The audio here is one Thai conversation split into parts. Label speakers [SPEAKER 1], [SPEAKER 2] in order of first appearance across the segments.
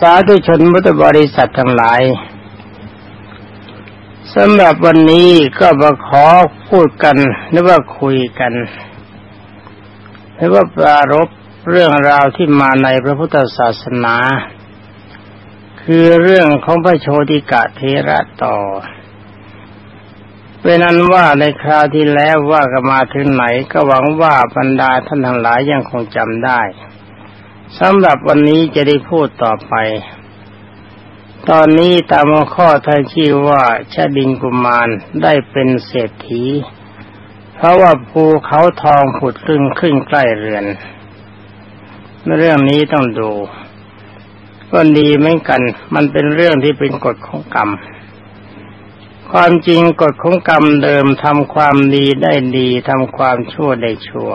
[SPEAKER 1] สาธุชนมุตบริษัททั้งหลายสำหรับวันนี้ก็มาขอพูดกันหรือว่าคุยกันหรือว่าปรารบเรื่องราวที่มาในพระพุทธศาสนา คือเรื่องของพระโชติกะเทระต่อเป็นนั้นว่าในคราวที่แล้วว่ากันมาถึงไหนก็หวังว่าบรรดาท่านทั้งหลายยังคงจำได้ สำหรับวันนี้จะได้พูดต่อไป ตอนนี้ตามข้อท่านชื่อว่าชาดิงกุมารได้เป็นเศรษฐี เพราะว่าภูเขาทองผุดขึ้นขึ้นใกล้เรือน เรื่องนี้ต้องดูก็ดีเหมือนกัน มันเป็นเรื่องที่เป็นกฎของกรรม ความจริงกฎของกรรมเดิมทำความดีได้ดีทำความชั่วได้ชั่ว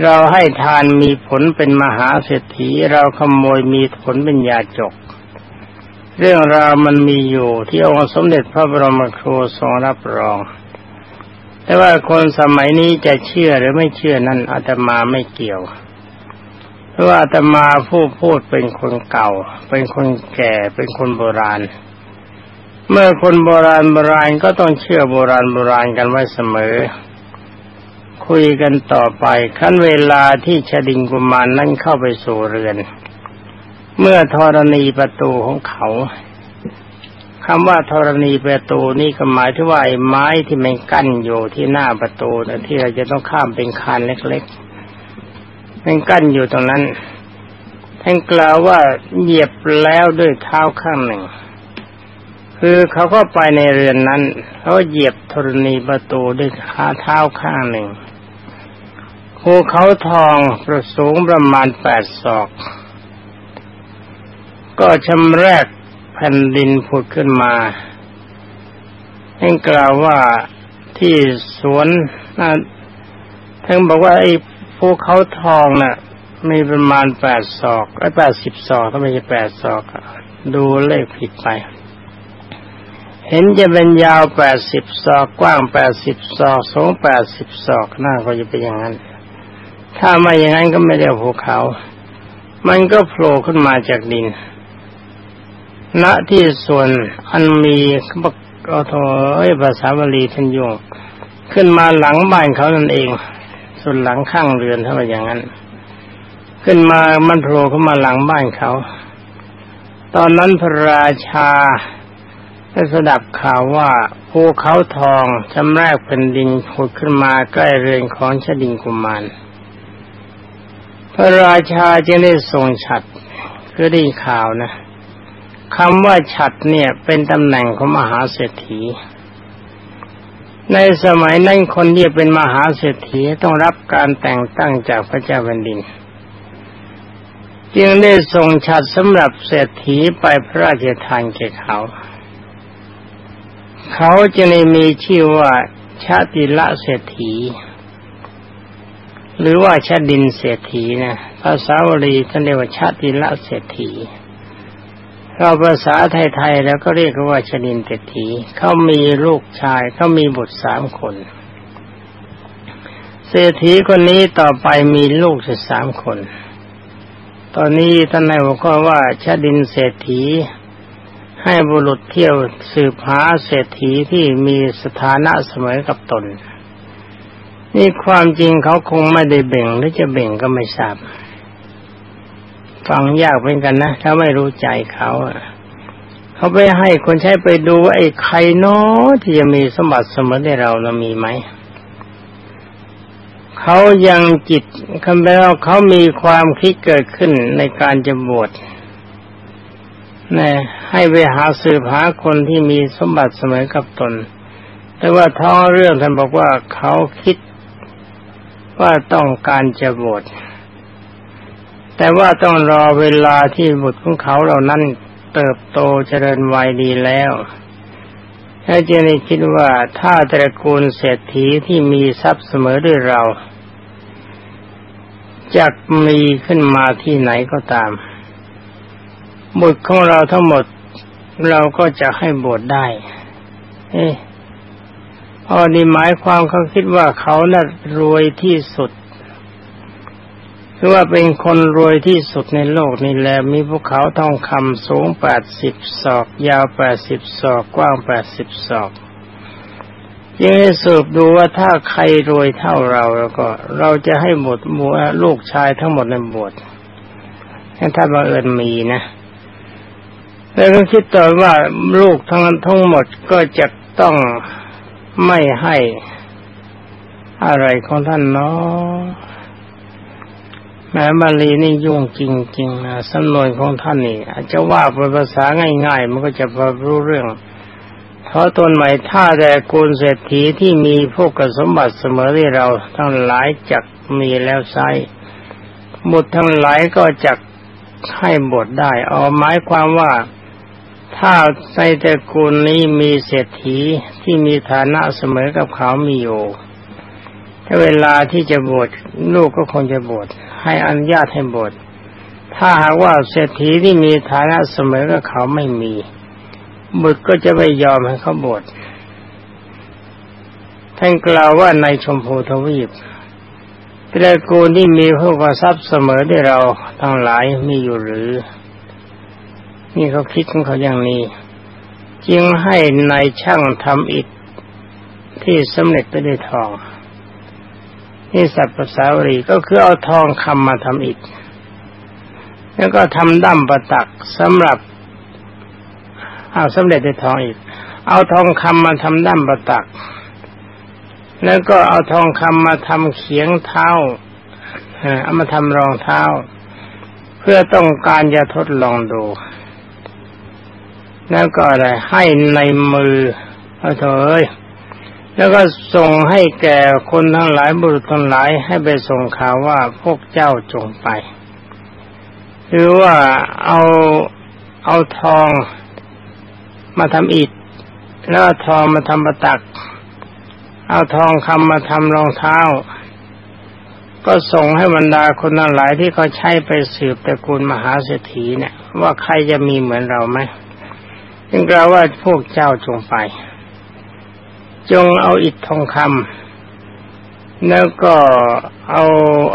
[SPEAKER 1] เราให้ทานมีผลเป็นมหาเศรษฐี เราขโมยมีผลเป็นยาจก เรื่องราวมันมีอยู่ที่องค์สมเด็จพระบรมครูทรงรับรอง แต่ว่าคนสมัยนี้จะเชื่อหรือไม่เชื่อนั้นอาตมาไม่เกี่ยว เพราะว่าอาตมาผู้พูดเป็นคนเก่า เป็นคนแก่เป็นคนโบราณ เมื่อคนโบราณโบราณก็ต้องเชื่อโบราณโบราณกันไว้เสมอ คุยกันต่อไปขั้นเวลาที่ชดิงกุมารนนั้นเข้าไปสู่เรือน เมื่อธรณีประตูของเขาคำว่าธรณีประตูนี่ก็หมายถึงว่าไอ้ไม้ที่มันกั้นอยู่ที่หน้าประตูนะที่เราจะต้องข้ามเป็นคานเล็กๆมันกั้นอยู่ตรงนั้นท่านกล่าวว่าเหยียบแล้วด้วยเท้าข้างหนึ่ง คือเขาก็ไปในเรือนนั้นเขาเหยียบธรณีประตูด้วยขาเท้าข้างหนึ่ง ภูเขาทองประสูงประมาณแปดศอก ก็ชำแรกแผ่นดินผุดขึ้นมาท่านกล่าวว่าที่สวนท่านบอกว่าไอ้ภูเขาทองน่ะ มีประมาณแปดศอกไอ้แปดสิบศอกถ้าไม่ใช่แปดศอก ดูเลขผิดไป เห็นจะเป็นยาวแปดสิบศอกกว้างแปดสิบศอกสูงแปดสิบศอกหน้าก็จะเป็นอย่างนั้น ถ้าไม่อย่างนั้นก็ไม่ได้ภูเขา มันก็โผล่ขึ้นมาจากดิน ณ ที่ส่วนอันมีบักอโทเอ้ภาษาบาลีท่านยงขึ้นมาหลังบ้านเขานั่นเอง ส่วนหลังข้างเรือนถ้าว่าอย่างนั้น ขึ้นมามันโผล่ขึ้นมาหลังบ้านเขา ตอนนั้นพระราชาได้สดับข่าวว่าภูเขาทองจำแรกเป็นดินผุดขึ้นมาใกล้เรือนของชดิงกุมาร พระราชาจึงได้ทรงฉัดคือได้ข่าวนะคำว่าฉัดเนี่ยเป็นตำแหน่งของมหาเศรษฐี ในสมัยนั้นคนที่เป็นมหาเศรษฐีต้องรับการแต่งตั้งจากพระเจ้าแผ่นดิน จึงได้ทรงฉัดสำหรับเศรษฐีไปพระราชทานแก่เขา เขาจะได้มีชื่อว่าชาติละเศรษฐี หรือว่าชาดินเศรษฐีนะภาษาวลีท่านเรียกว่าชาตินละเศรษฐีเราภาษาไทยๆแล้วก็เรียกว่าชดินเศรษฐีเขามีลูกชายเขามีบุตรสามคน เศรษฐีคนนี้ต่อไปมีลูกสิสามคน ตอนนี้ท่านนายบอกว่าชาดินเศรษฐี ให้บุรุษเที่ยวสืบหาเศรษฐีที่มีสถานะเสมอกับตน นี่ความจริงเขาคงไม่ได้เบ่งหรือจะเบ่งก็ไม่ทราบ ฟังยากเป็นกันนะ ถ้าไม่รู้ใจเขาเขาไปให้คนใช้ไปดูว่าไอ้ใครน้อที่จะมีสมบัติสมบัติในเราเรามีไหมเขายังจิตคำแปลว่าเขามีความคิดเกิดขึ้นในการจะบวชนี่ให้ไปหาสืบหาคนที่มีสมบัติเสมอกับตน แต่ว่าท้องเรื่องท่านบอกว่าเขาคิด ว่าต้องการจะบวชแต่ว่าต้องรอเวลาที่บุตรของเขาเหล่านั้นเติบโตเจริญวัยดีแล้วถ้าจะได้คิดว่าถ้าตระกูลเศรษฐีที่มีทรัพย์เสมอด้วยเราจะมีขึ้นมาที่ไหนก็ตาม บุตรของเราทั้งหมดเราก็จะให้บวชได้ เอ๊ะ อ๋อนี่หมายความเขาคิดว่าเขาน่ะรวยที่สุดคือว่าเป็นคนรวยที่สุดในโลกนี่แหละมีภูเขาทองคำสูงแปดสิบศอก ยาวแปดสิบศอก กว้างแปดสิบศอกยังให้สืบดูว่าถ้าใครรวยเท่าเราแล้วก็ เราจะให้หมดมัวลูกชายทั้งหมดในบวชถ้าบังเอิญมีนะ แล้วก็คิดต่อว่าลูกทั้งทั้งหมดก็จะต้อง ไม่ให้อะไรของท่านเนาะแม้บาลีนี่ยุ่งจริงๆนะสำนวนของท่านนี่ อาจจะว่าเป็นภาษาง่ายๆ มันก็จะพอรู้เรื่อง เพราะตนใหม่ถ้าแต่กุลเศรษฐีที่มีพวกสมบัติเสมอที่เราทั้งหลายจักมีแล้วไซบุตรทั้งหลายก็จักให้บทได้ เอาหมายความว่า ถ้าในตระกูลนี้มีเศรษฐีที่มีฐานะเสมอกับเขามีอยู่ถ้าเวลาที่จะบวชลูกก็คงจะบวชให้อนุญาตให้บวชถ้าหากว่าเศรษฐีที่มีฐานะเสมอกับเขาไม่มีบุตรก็จะไม่ยอมให้เขาบวชท่านกล่าวว่าในชมพูทวีปตระกูลที่มีพวกทรัพย์เสมอได้เราทั้งหลายมีอยู่หรือ นี่เขาคิดของเขาอย่างนี้ จึงให้ในายช่างทำอิฐที่สำเร็จไปด้วยทองนี่สัพภาษาวรีก็คือเอาทองคำมาทำอิฐแล้วก็ทำดั้มประตักสำหรับเอาสำเร็จด้วยทองอีก เอาทองคำมาทำดั้มประตัก แล้วก็เอาทองคำมาทำเขียงเท้าเอามาทำรองเท้า เพื่อต้องการจะทดลองดู แล้วก็อะไรให้ในมือเอาเถอะแล้วก็ส่งให้แก่คนทั้งหลายบุรุษทั้งหลายให้ไปส่งข่าวว่าพวกเจ้าจงไปหรือว่าเอาเอาทองมาทำอิฐแล้วทองมาทำประตัก เอาทองคำมาทำรองเท้า ก็ส่งให้บรรดาคนทั้งหลายที่เขาใช้ไปสืบตระกูลมหาเศรษฐีเนี่ยว่าใครจะมีเหมือนเราไหม จึงกล่าวว่าพวกเจ้าจงไป จงเอาอิฐทองคำแล้วก็เอา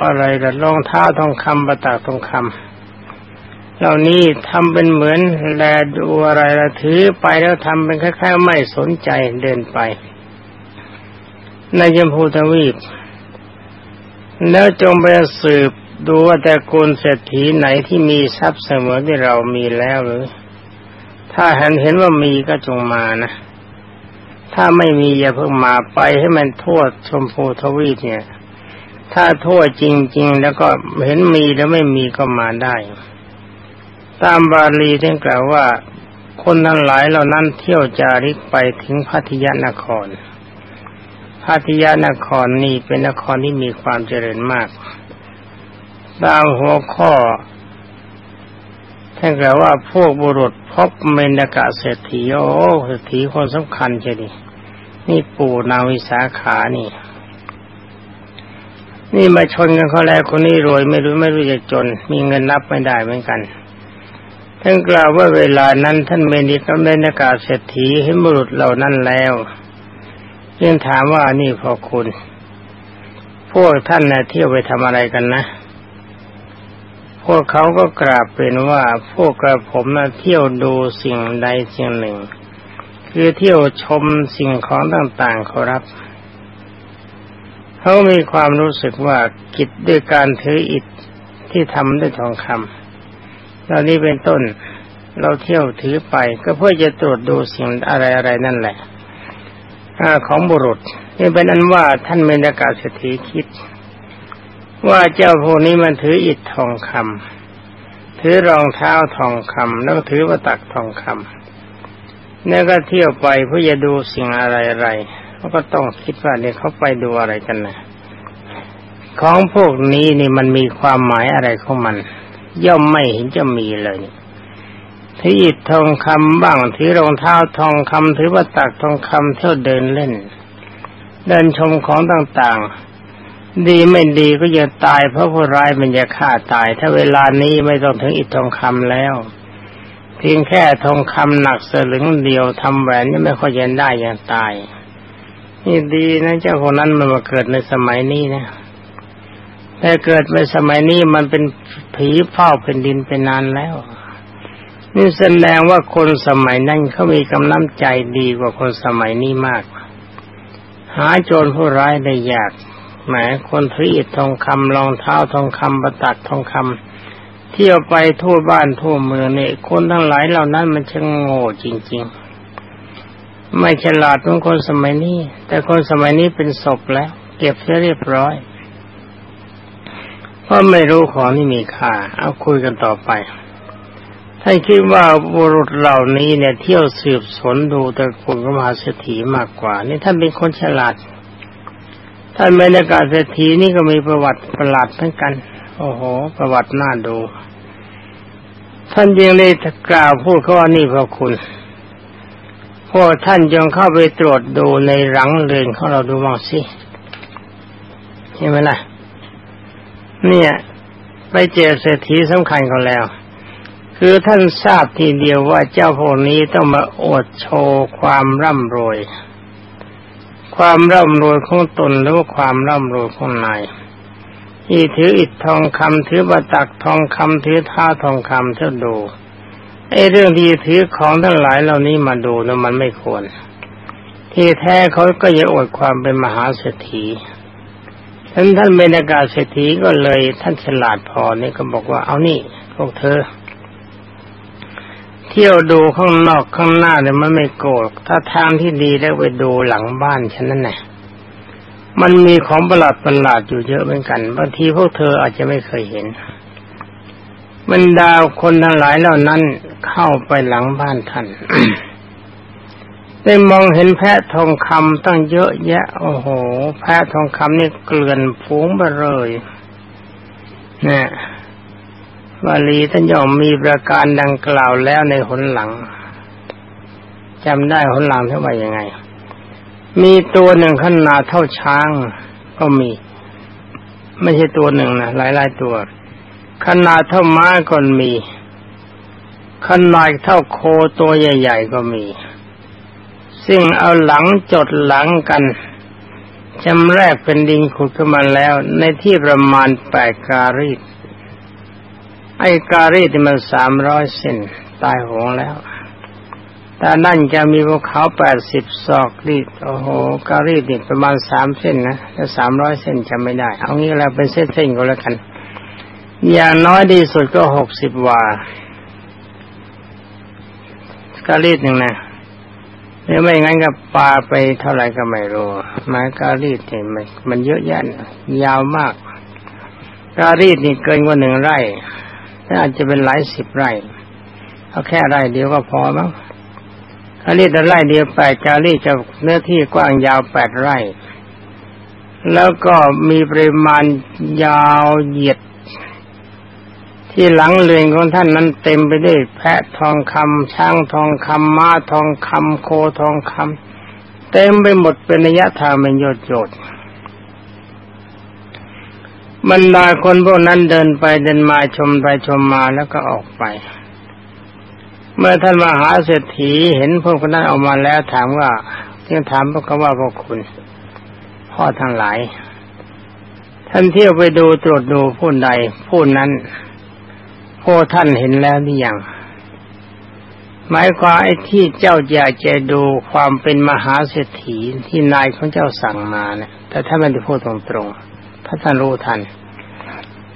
[SPEAKER 1] อะไรละรองเท้าทองคำประตากทองคำเหล่านี้ทำเป็นเหมือนแลดูอะไรละถือไปแล้วทำเป็นแค่ๆไม่สนใจเดินไป ในยมพูทวีป แล้วจงไปสืบดูว่าแต่กูลเศรษฐีไหนที่มีทรัพย์เสมอที่เรามีแล้วหรือ ถ้าเห็นเห็นว่ามีก็จงมานะ ถ้าไม่มีอย่าเพิ่งมาไปให้มันทั่วชมพูทวีปเนี่ย ถ้าทั่วจริง ๆ แล้วก็เห็นมีแล้วไม่มีก็มาได้ ตามบาลีท่านกล่าวว่า คนทั้งหลายเหล่านั้นเที่ยวจาริกไปถึงพัทยานครพัทยานครนี่เป็นนครที่มีความเจริญมากตามหัวข้อ ท่านกล่าวว่าพวกบุรุษพบเมนกะเศรษฐีโอ้เศรษฐีคนสำคัญเจดีนี่ปู่นาวิสาขานี่ นี่มาชนกันเขาแล้วคนนี้รวยไม่รู้ไม่รู้จะจน มีเงินนับไม่ได้เหมือนกันท่านกล่าวว่าเวลานั้น ท่านเมนิกเมนกาเศรษฐีเห็นบุรุษเหล่านั้นแล้วยังถามว่านี่พอคุณ พวกท่านนะเที่ยวไปทำอะไรกันนะ พวกเขาก็กราบเป็นว่าพวกกระผมนะเที่ยวดูสิ่งใดสิ่งหนึ่ง คือเที่ยวชมสิ่งของต่างๆเขารับ เขามีความรู้สึกว่ากิจด้วยการถืออิฐที่ทำด้วยทองคำเหล่านี้เป็นต้นเราเที่ยวถือไปก็เพื่อจะตรวจดูสิ่งอะไรๆนั่นแหละอของบุรุษนี่เป็นอันว่าท่านเมนากาเศรษฐีคิด ว่าเจ้าพวกนี้มันถืออิฐทองคำถือรองเท้าทองคำแล้วถือวัตักทองคำแล้วก็เที่ยวไปเพื่อจะดูสิ่งอะไรอะไรเขาก็ต้องคิดว่าเนี่ยเขาไปดูอะไรกันนะของพวกนี้นี่มันมีความหมายอะไรของมัน ย่อมไม่เห็นจะมีเลยถืออิฐทองคำบ้างถือรองเท้าทองคำถือวัตักทองคำเที่ยวเดินเล่น เดินชมของต่างๆ ดีไม่ดีก็จะตายเพราะผู้ร้ายมันจะฆ่าตาย ถ้าเวลานี้ไม่ต้องถึงอิฐทองคำแล้ว เพียงแค่ทองคำหนักสลึงเดียวทำแหวนนี่ไม่ค่อยจะได้อย่างตาย นี่ดีนะเจ้าคนนั้นมันมาเกิดในสมัยนี้นะแต่เกิดในสมัยนี้มันเป็นผีเฝ้าแผ่นดินไปนานแล้ว นี่แสดงว่าคนสมัยนั้นเขามีกำลังใจดีกว่าคนสมัยนี้มาก หาโจรผู้ร้ายได้ยาก แหมคนรีดทองคำรองเท้าทองคำประตักทองคำเที่ยวไปทั่วบ้านทั่วเมืองเนี่ยคนทั้งหลายเหล่านั้นมันช่างโง่จริง ๆ ไม่ฉลาดเหมือนคนสมัยนี้ แต่คนสมัยนี้เป็นศพแล้ว เก็บเสียเรียบร้อยเพราะไม่รู้ของที่มีค่า เอาคุยกันต่อไปท่านคิดว่าบุรุษเหล่านี้เนี่ยเที่ยวสืบสนดูแต่คนก็มาเศรษฐีมากกว่า นี่ท่านเป็นคนฉลาด ท่านบรรยากาศเศรษฐีนี่ก็มีประวัติประหลาดเหมือนกัน โอ้โห ประวัติน่าดู ท่านยังเลยกล่าวพูดเขาว่านี่พระคุณพวกท่านจงเข้าไปตรวจดูในหลังเรือนของเราดูบ้างสิเห็นไหมล่ะ เนี่ย ไปเจอเศรษฐีสำคัญเขาแล้ว คือท่านทราบทีเดียวว่าเจ้าพวกนี้ต้องมาอดโชว์ความร่ำรวย ความร่ำรวยของตนหรือว่าความร่ำรวยของนายที่ถืออิฐทองคำถือบัตักทองคำถือท่าทองคำเท่าดูไอ้เรื่องที่ถือของทั้งหลายเหล่านี้มาดูนะมันไม่ควร ที่แท้เขาก็จะอดความเป็นมหาเศรษฐีท่านท่านเบญากาเศรษฐีก็เลยท่านฉลาดพอนี่ก็บอกว่าเอานี่พวกเธอ ที่ยวดูข้างนอกข้างหน้าเนี่ยมันไม่โกรธถ้าทางที่ดีแล้วไปดูหลังบ้านฉันนั่นแหละมันมีของประหลาดประหลาดอยู่เยอะเหมือนกันบางทีพวกเธออาจจะไม่เคยเห็นบรรดาคนทั้งหลายเหล่านั้นเข้าไปหลังบ้านท่านได้มองเห็นแพะทองคำตั้งเยอะแยะ โอ้โห แพะทองคำนี่เกลื่อนฟูงไปเลยเนี่ย วาลีท่านย่อมมีประการดังกล่าวแล้วในหนหลังจำได้หนหลังเท่าไหร่ยังไง มีตัวหนึ่งขนาดเท่าช้าง ก็มี ไม่ใช่ตัวหนึ่งนะหลายๆตัว ขนาดเท่าม้าก็มี ขนาดเท่าโคตัวใหญ่ ๆ ก็มี ซึ่งเอาหลังจดหลังกันจำแรกเป็นดินขุดขึ้นมาแล้ว ในที่ประมาณแปดการีด ไอ้การีที่มันสามร้อยเซนตายหงแล้ว แต่นั่นจะมีภูเขาแปดสิบศอกรีด โอ้โห การีดนี่ประมาณสามเส้นนะถ้าสามร้อยเส้นจะไม่ได้ เอางี้แล้วเป็นเส้นๆก็แล้วกัน อย่างน้อยดีสุดก็หกสิบวา การีดหนึ่งนะหรือไม่งั้นก็ปลาไปเท่าไหร่ก็ไม่รู้ไม้การีดเนี่ยมันมันเยอะแยะยาวมาก การีดนี่เกินกว่าหนึ่งไร่ อาจจะเป็นหลายสิบไร่เอาแค่ไร่เดียวก็พอมั้งกาลีแต่ไร่เดียวแปดกาลีจะเนื้อที่กว้างยาวแปดไร่ แล้วก็มีปริมาณยาวเหยียด ที่หลังเรือนของท่านนั้นเต็มไปด้วยแพะทองคำช้างทองคำม้าทองคำโคทองคำเต็มไปหมดเป็นระยะทางเป็นโยดโยด บรรดาคนพวกนั้นเดินไปเดินมาชมไปชมมาแล้วก็ออกไป เมื่อท่านมหาเศรษฐีเห็นพวกนั้นออกมาแล้วถามว่าที่ถามพวกเขาว่าพวกคุณ พ่อทั้งหลาย ท่านเที่ยวไปดูตรวจดูผู้ใดผู้นั้นพวกท่านเห็นแล้วหรือยังหมายความไอ้ที่เจ้าอยากจะดูความเป็นมหาเศรษฐีที่นายของเจ้าสั่งมาเนี่ยแต่ถ้าไม่ได้พูดตรงๆ ถ้าท่านรู้ทัน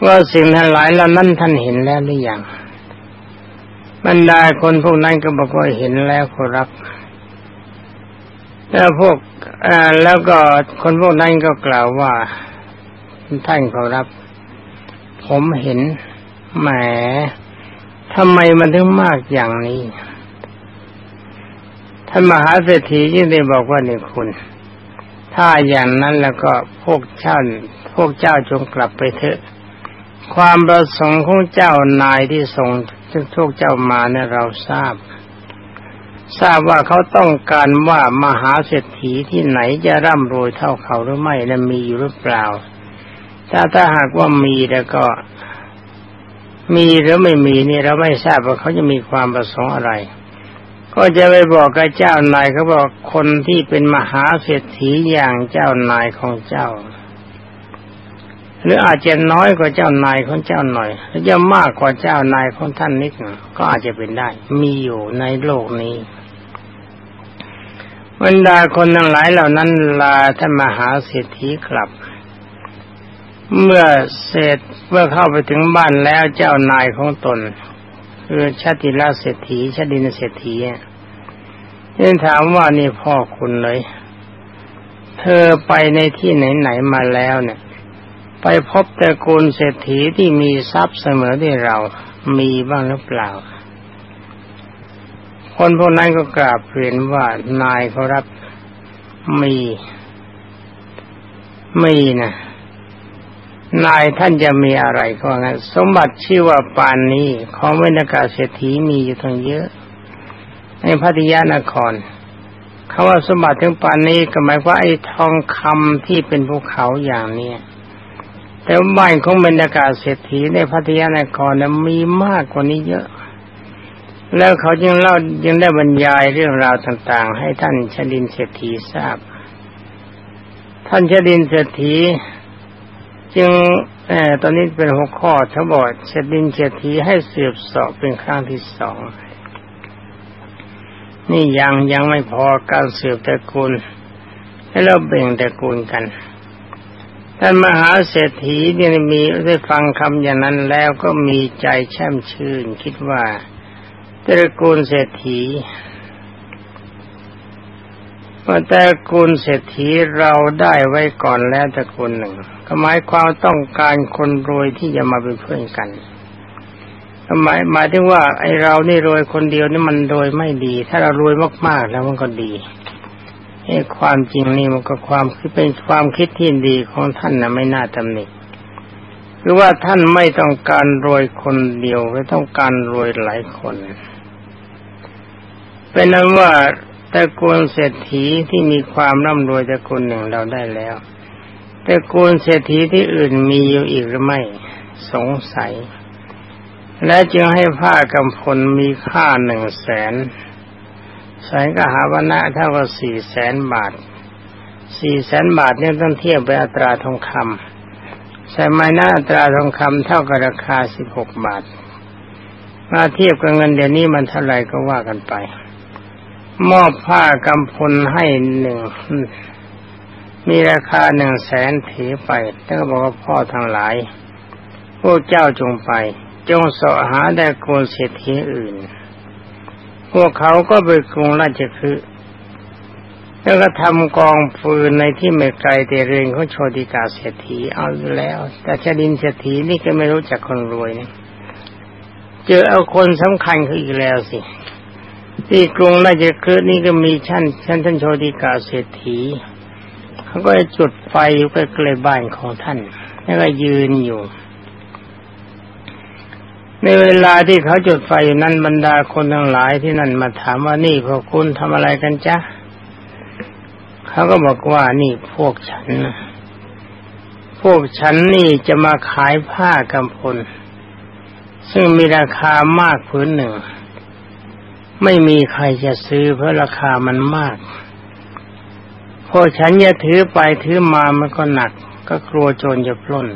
[SPEAKER 1] ว่าสิ่งทั้งหลายเหล่านั้นท่านเห็นแล้วหรือยังบรรดาคนพวกนั้นก็บอกว่าเห็นแล้วครับ แล้วพวกแล้วก็คนพวกนั้นก็กล่าวว่าท่านขารับ ผมเห็นแหมทำไมมันถึงมากอย่างนี้ท่านมหาเศรษฐียิ่งได้บอกว่านี่คุณ ถ้าอย่างนั้นแล้วก็พวกช่าน พวกเจ้าจงกลับไปเถอะ ความประสงค์ของเจ้านายที่ส่งทุกเจ้ามาเนี่ยเราทราบ ทราบว่าเขาต้องการว่ามหาเศรษฐีที่ไหนจะร่ำรวยเท่าเขาหรือไม่และมีอยู่หรือเปล่า ถ้าถ้าหากว่ามีแล้วก็ มีหรือไม่มีนี่เราไม่ทราบว่าเขาจะมีความประสงค์อะไรก็จะไปบอกกับเจ้านายเขาบอกคนที่เป็นมหาเศรษฐีอย่างเจ้านายของเจ้า หรืออาจจะน้อยกว่าเจ้านายของเจ้าหน่อย หรือจะมากกว่าเจ้านายของท่านนิดหนึ่งก็อาจจะเป็นได้ มีอยู่ในโลกนี้บรรดาคนทั้งหลายเหล่านั้นลาท่านมหาเศรษฐีกลับ เมื่อเสร็จเมื่อเข้าไปถึงบ้านแล้วเจ้านายของตน คือชาติลาเศรษฐีชาตินเศรษฐีเนี่ยถามว่านี่พ่อคุณเลย เธอไปในที่ไหนๆมาแล้วเนี่ย ไปพบตระกูลเศรษฐีที่มีทรัพย์เสมอที่เรามีบ้างหรือเปล่า คนพวกนั้นก็กราบเรียนว่านายเขารับมีมีนะนายท่านจะมีอะไรก็งั้นสมบัติชื่อว่าปานนี้ของเวนากาเศรษฐีมีอยู่ทั้งเยอะ ในพัทยานครคาว่าสมบัติถึงปานนี้ก็หมายว่าไอ้ทองคำที่เป็นภูเขาอย่างเนี้ย แต่บ้านของบรรยากาศเศรษฐีในพัทยานครนะมีมากกว่านี้เยอะ แล้วเขายังเล่ายังได้บรรยายเรื่องราวต่าง ๆ ให้ท่านชดินเศรษฐีทราบ ท่านชดินเศรษฐี จึงอตอนนี้เป็นหัวข้อทั้งบอดชดินเศรษฐีให้สืบสอบเป็นครั้งที่สอง นี่ยังยังไม่พอการสืบตระกูลให้เราเบ่งตระกูลกัน ท่านมหาเศรษฐีเนี่ยมีได้ฟังคำอย่างนั้นแล้วก็มีใจแช่มชื่น คิดว่าตระกูลเศรษฐีว่าตระกูลเศรษฐีเราได้ไว้ก่อนแล้วตระกูลหนึ่งก็หมายความต้องการคนรวยที่จะมาเป็นเพื่อนกันหมายหมายถึงว่าไอเรานี่รวยคนเดียวนี่มันรวยไม่ดี ถ้าเรารวยมากๆแล้วมันก็ดี ไอ้ความจริงนี่มันก็ความคือเป็นความคิดที่ดีของท่านนะไม่น่าตำหนิคือว่าท่านไม่ต้องการรวยคนเดียวไม่ต้องการรวยหลายคน เป็นนั้นว่าตระกูลเศรษฐีที่มีความร่ำรวยตระกูลหนึ่งเราได้แล้วตระกูลเศรษฐีที่อื่นมีอยู่อีกหรือไม่สงสัย และจึงให้ผ้ากำพลมีค่าหนึ่งแสน แสนกหาวนะเท่ากับสี่แสนบาท สี่แสนบาทเนี่ยต้องเทียบไปอัตราทองคำใช่ไหมนะอัตราทองคำเท่ากับราคาสิบหกบาทมาเทียบกับเงินเดี๋ยวนี้มันเท่าไหร่ก็ว่ากันไป มอบผ้ากำพลให้หนึ่งมีราคาหนึ่งแสนถือไปท่านก็บอกว่าพ่อทั้งหลาย พวกเจ้าจงไป จงสาะหาได้โกนเศรษฐีอื่น พวกเขาก็ไปกรุงราชคือแล้วก็ทำกองฟืนในที่ไม่ไกลแต่เรือนเขาโชติกาเศรษฐีเอาแล้ว แต่ชาดินเศรษฐีนี่ก็ไม่รู้จักคนรวยเนี่ยเจอเอาคนสำคัญคืออีกแล้วสิ ที่กรุงราชคฤห์นี่ก็มีชั้นชั้นท่านโชติกาเศรษฐีเขาก็จุดไฟอยู่ใกล้ๆบ้านของท่าน แล้วก็ยืนอยู่ ในเวลาที่เขาจุดไฟอยู่นั้นบรรดาคนทั้งหลายที่นั่นมาถามว่านี่พวกคุณทำอะไรกันจ๊ะเขาก็บอกว่านี่พวกฉันนะพวกฉันนี่จะมาขายผ้ากำพล ซึ่งมีราคามากพื้นหนึ่ง ไม่มีใครจะซื้อเพราะราคามันมากพอฉันจะถือไปถือมามันก็หนัก ก็กลัวโจรจะปล้น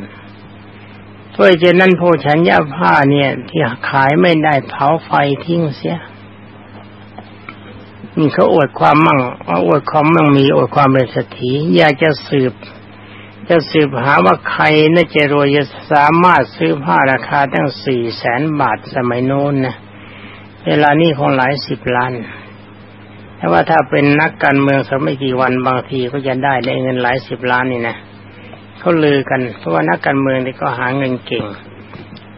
[SPEAKER 1] เพราะฉะนั้นพอฉันยาผ้าเนี่ย ที่ขายไม่ได้เผาไฟทิ้งเสียนี่เขาอวดความมั่งอวดความมั่งมีอวดความเป็นสถีอยากจะสืบ จะสืบหาว่าใครน่าจะรวยจะสามารถซื้อผ้าราคาตั้งสี่แสนบาทสมัยโน้นนะเวลานี้คงหลายสิบล้านแต่ว่าถ้าเป็นนักการเมืองสักไม่กี่วันบางทีก็จะได้ได้เงินหลายสิบล้านนี่นะ เขาลือกัน เพราะว่านักการเมืองนี่ก็หาเงินเก่ง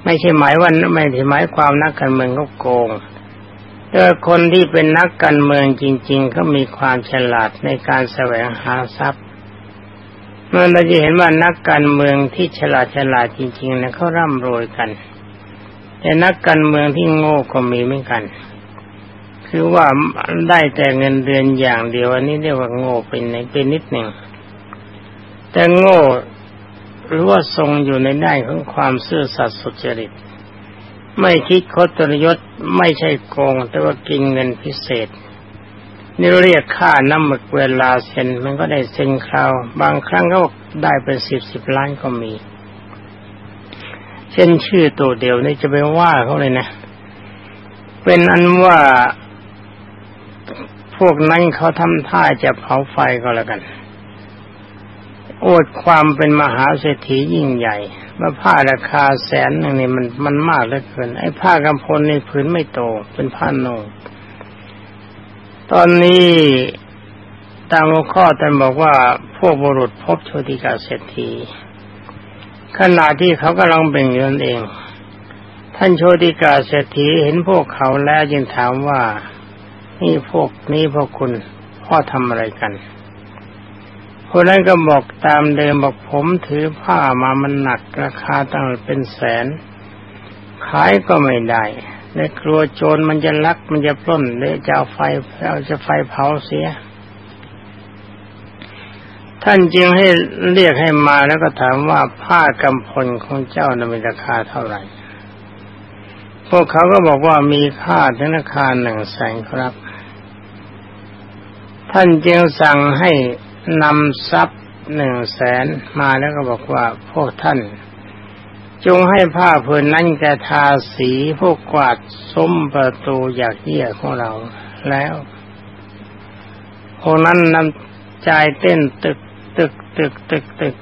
[SPEAKER 1] ไม่ใช่หมายว่าไม่ใช่หมายความนักการเมืองเขาโกงแต่คนที่เป็นนักการเมืองจริง ๆ เขามีความฉลาดในการแสวงหาทรัพย์เมื่อเราจะเห็นว่านักการเมืองที่ฉลาดฉลาดจริงๆนะเขาร่ำรวยกัน แต่นักการเมืองที่โง่ก็มีเหมือนกัน คือว่าได้แต่เงินเดือนอย่างเดียวอันนี้เรียกว่าโง่เป็นในเป็นนิดหนึ่งแต่โง่ หรือว่าทรงอยู่ในได้ของความซื่อสัตย์สุจริต ไม่คิดคดตรยศไม่ใช่โกง แต่ว่ากินเงินพิเศษ นี่เรียกค่าน้ำหมึกเวลาเซ็นมันก็ได้เซ็นคราว บางครั้งก็ได้เป็นสิบสิบล้านก็มี เช่นชื่อตัวเดียวนี่จะไปว่าเขาเลยนะ เป็นอันว่าพวกนั้นเขาทำท่าจะเผาไฟก็แล้วกัน โอดความเป็นมหาเศรษฐียิ่งใหญ่มาผ้าราคาแสนหนึ่งนี่มันมันมากเหลือเกิน ไอ้ผ้ากำพลในผืนไม่โตเป็นผ้าโนตอนนี้ตามหัวข้อท่านบอกว่าพวกบุรุษพบโชติกาเศรษฐีขณะที่เขากำลังเบ่งเงินเอง ท่านโชติกาเศรษฐีเห็นพวกเขาแล้วจึงถามว่านี่พวกนี้พวกคุณพ่อทำอะไรกัน คนนั้นก็บอกตามเดิมบอกผมถือผ้ามามันหนักราคาตั้งเป็นแสน ขายก็ไม่ได้ในกลัวโจรมันจะลักมันจะปล้นเลยจะเอาไฟเอาจะไฟเผาเสีย ท่านจึงให้เรียกให้มาแล้วก็ถามว่าผ้ากำพลของเจ้านั้นมีราคาเท่าไหร่ พวกเขาก็บอกว่ามีค่าธนาคารหนึ่งแสนครับ ท่านจึงสั่งให้ นำทรัพย์หนึ่งแสนมาแล้วก็บอกว่าพวกท่าน จงให้ผ้าผืนนั้นแกทาสีพวกกวาดซุ้มประตูอยากเยี่ยของเราแล้วพวกนั้นนำใจเต้นตึกตึกตึกตึกตึก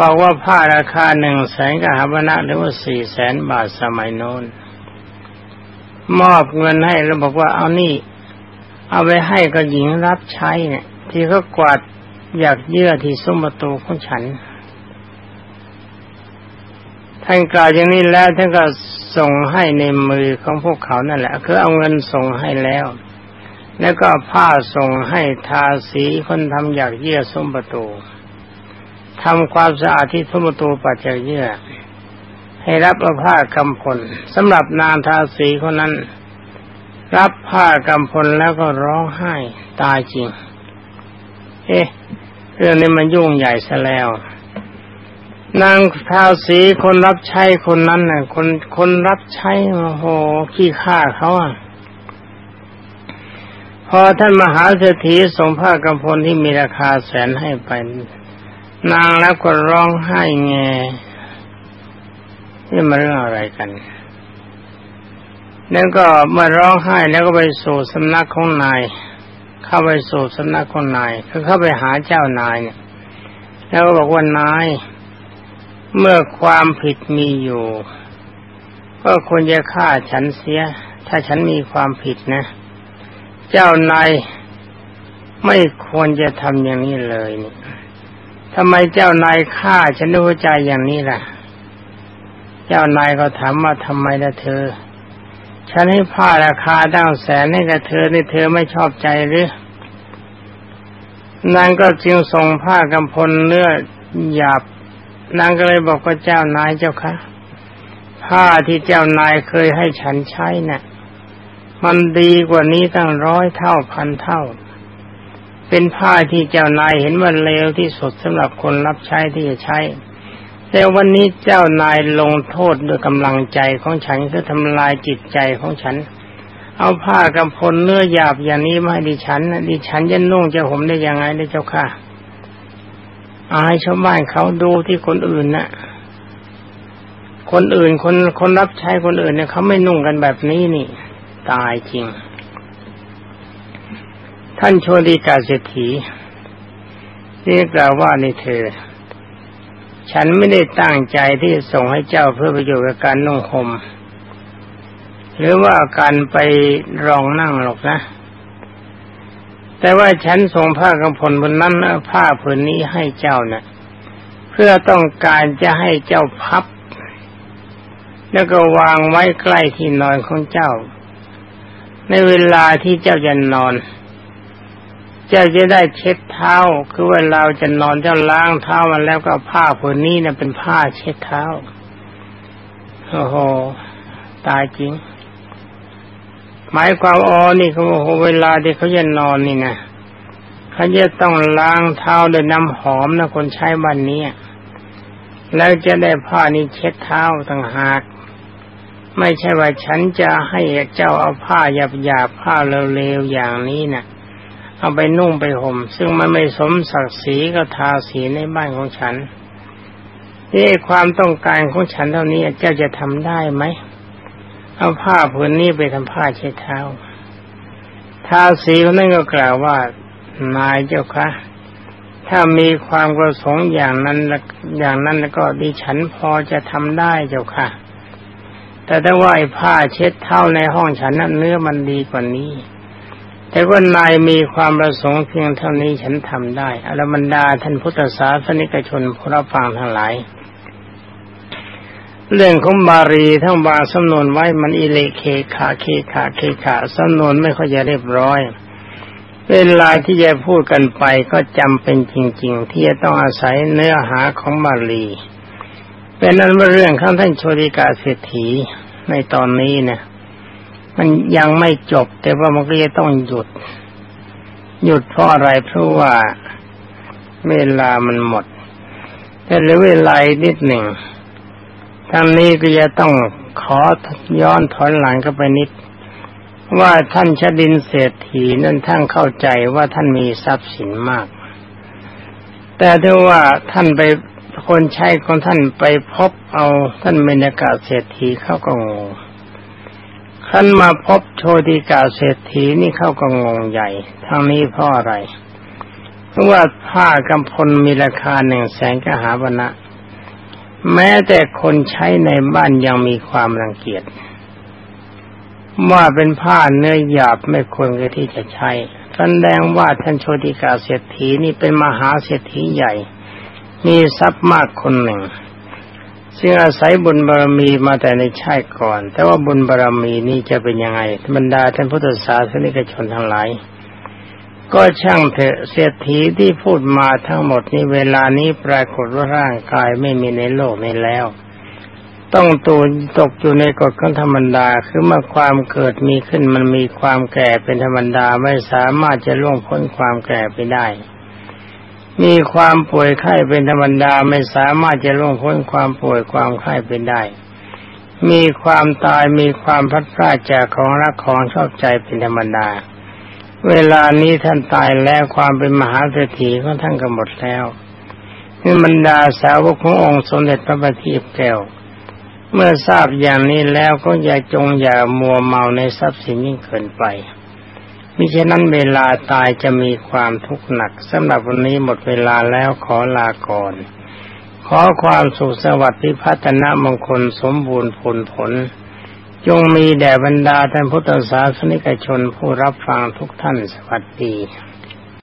[SPEAKER 1] บอกว่าผ้าราคาหนึ่งแสนกหาบนะหรือว่าสี่แสนบาทสมัยโน้น มอบเงินให้แล้วบอกว่าเอานี่ เอาไปให้กับหญิงรับใช้เนี่ย ที่เขากวาดอยากเยื่อที่ซุ้มประตูของฉัน ท่านกล่าวอย่างนี้แล้วท่านก็ส่งให้ในมือของพวกเขานั่นแหละ คือเอาเงินส่งให้แล้ว แล้วก็ผ้าส่งให้ทาสีคนทำอยากเยื่อซุ้มประตูทำความสะอาดที่ซุ้มประตูปัจจัยเยื่อ ให้รับเอาผ้ากำพลสำหรับนางทาสีคนนั้น รับผ้ากำพลแล้วก็ร้องไห้ตายจริง เอ๊ะเรื่องนี้มันยุ่งใหญ่ซะแล้ว นางท้าวสีคนรับใช้คนนั้นน่ะ คนคนรับใช้โอ้โหขี้ข้าเขาอะพอท่านมหาเศรษฐีส่งผ้ากำพลที่มีราคาแสนให้ไป นางแล้วก็ร้องไห้แงนี่มาเรื่องอะไรกันแล้วก็เมื่อร้องไห้แล้วก็ไปสู่สำนักของนาย เข้าไปสู่สำนักคนนายคือเข้าไปหาเจ้านายเนี่ย แล้วก็บอกว่านาย เมื่อความผิดมีอยู่ ก็ควรจะฆ่าฉันเสีย ถ้าฉันมีความผิดนะ เจ้านายไม่ควรจะทำอย่างนี้เลยนี่ทำไมเจ้านายฆ่าฉันด้วยใจอย่างนี้ล่ะ เจ้านายก็ถามว่าทำไมล่ะเธอ ฉันให้ผ้าราคาตั้งแสนให้กับเธอในเธอไม่ชอบใจหรือนางก็จึงส่งผ้ากำพลเนื้อหยาบนางก็เลยบอกว่าเจ้านายเจ้าคะผ้าที่เจ้านายเคยให้ฉันใช้เนะ่ยมันดีกว่านี้ตั้งร้อยเท่าพันเท่า เป็นผ้าที่เจ้านายเห็นว่าเลวที่สุดสำหรับคนรับใช้ที่จะใช้ แต่วันนี้เจ้านายลงโทษด้วยกำลังใจของฉันคือทำลายจิตใจของฉัน เอาผ้ากำพลเนื้อหยาบอย่างนี้มาให้ดิฉันดิฉันจะนุ่งจะห่มได้ยังไงได้เจ้าค่ะอายชาวบ้านเขาดูที่คนอื่นนะ่ะ คนอื่นคนคนรับใช้คนอื่นเนี่ยเขาไม่นุ่งกันแบบนี้นี่ ตายจริง ท่านโชดีกาเศรษฐีนี่กล่าวว่านี่เธอ ฉันไม่ได้ตั้งใจที่จะส่งให้เจ้าเพื่อประโยชน์กับการนุ่งห่มหรือว่าการไปรองนั่งหรอกนะ แต่ว่าฉันส่งผ้ากำพลบนนั้นผ้าผืนนี้ให้เจ้านะ่ะ เพื่อต้องการจะให้เจ้าพับ แล้วก็วางไว้ใกล้ที่นอนของเจ้า ในเวลาที่เจ้าจะนอน เจ้าจะได้เช็ดเท้า คือเวลาจะนอนเจ้าล้างเท้ามันแล้วก็ผ้าผืนนี้นี่ยเป็นผ้าเช็ดเท้า โอ้โห ตายจริง หมายความอ๋อนี่เขาโอ้โหเวลาที่เขาจะนอนนี่นะเขาจะต้องล้างเท้าด้วยน้ำหอมนะคนใช้บ้านนี้แล้วจะได้ผ้านี้เช็ดเท้าต่างหาก ไม่ใช่ว่าฉันจะให้เจ้าเอาผ้าหยาบๆผ้าเร็วๆอย่างนี้นะ่ะ เอาไปนุ่งไปห่ม ซึ่งมันไม่สมศักดิ์ศรีก็ทาสีในบ้านของฉันจที่ความต้องการของฉันเท่านี้เจ้าจะทำได้ไหมเอาผ้าผืนนี้ไปทำผ้าเช็ดเท้าทาสีคนนั้นก็กล่าวว่านายเจ้าคะถ้ามีความประสงค์อย่างนั้นอย่างนั้นแล้วก็ดิฉันพอจะทำได้เจ้าค่ะ แต่ถ้าว่าผ้าเช็ดเท้าในห้องฉันนั้นเนื้อมันดีกว่านี้ แต่ว่านายมีความประสงค์เพียงเท่านี้ฉันทำได้อรบรรดาท่านพุทธศาสนิกชนผู้รับฟังทั้งหลาย เรื่องของบารีทั้งบางสำนวนไว้มันอิเลเคขาเคขาเคขาสำนวนไม่ค่อยจะเรียบร้อย เวลาที่จะพูดกันไปก็จำเป็นจริง ๆ ที่จะต้องอาศัยเนื้อหาของบาลีเป็นนั้นว่าเรื่องข้างท่านโชติกาเศรษฐีในตอนนี้นะ มันยังไม่จบ แต่ว่ามันก็จะต้องหยุด หยุดเพราะอะไรเพราะว่าเวลามันหมด แต่เหลือเวลานิดหนึ่งทั้งนี้ก็จะต้องขอย้อนถอนหลังก็ไปนิด ว่าท่านชดินเศรษฐีนั่นท่านเข้าใจว่าท่านมีทรัพย์สินมาก แต่ถ้าว่าท่านไปคนใช้ของท่านไปพบเอาท่านเมนกาเศรษฐีเข้าก็งง ท่านมาพบโชติกาเศรษฐีนี่เข้าก็งงใหญ่ทางนี้เพราะอะไร เพราะว่าผ้ากำพลมีราคาหนึ่งแสนกหาบนะแม้แต่คนใช้ในบ้านยังมีความรังเกียจว่าเป็นผ้าเนื้อหยาบไม่ควรที่จะใช้แสดงว่าท่านโชติกาเศรษฐีนี่เป็นมหาเศรษฐีใหญ่ มีทรัพย์มากคนหนึ่ง ซึ่งอาศัยบุญบารมีมาแต่ในชาติก่อน แต่ว่าบุญบารมีนี้จะเป็นยังไงบรรดาท่านพุทธศาสนิกชนทั้งหลาย ก็ช่างเถอะเศรษฐีที่พูดมาทั้งหมดนี้เวลานี้ปรากฏว่าร่างกายไม่มีในโลกนี้แล้ว ต้องตูนตกอยู่ในกฎของธรรมดาคือเมื่อความเกิดมีขึ้นมันมีความแก่เป็นธรรมดาไม่สามารถจะล่วงพ้นความแก่ไปได้ มีความป่วยไข้เป็นธรรมดาไม่สามารถจะล่วงพ้นความป่วยความไข้ไปได้ มีความตายมีความพัดพลาดจากของรักของชอบใจเป็นธรรมดา เวลานี้ท่านตายแล้วความเป็นมหาเศรษฐีของท่านก็หมดแล้วนี่บรรดาสาวกขององค์สมเด็จพระบัณฑิตแก้ว เมื่อทราบอย่างนี้แล้วก็อย่าจงอย่ามัวเมาในทรัพย์สินยิ่งเกินไป มิฉะนั้นเวลาตายจะมีความทุกข์หนักสำหรับวันนี้หมดเวลาแล้วขอลาก่อน ขอความสุขสวัสดิ์พิพัฒนามงคลสมบูรณ์ผลผล จงมีแด่บรรดาท่านพุทธศาสนิกชนผู้รับฟังทุกท่านสวัสดี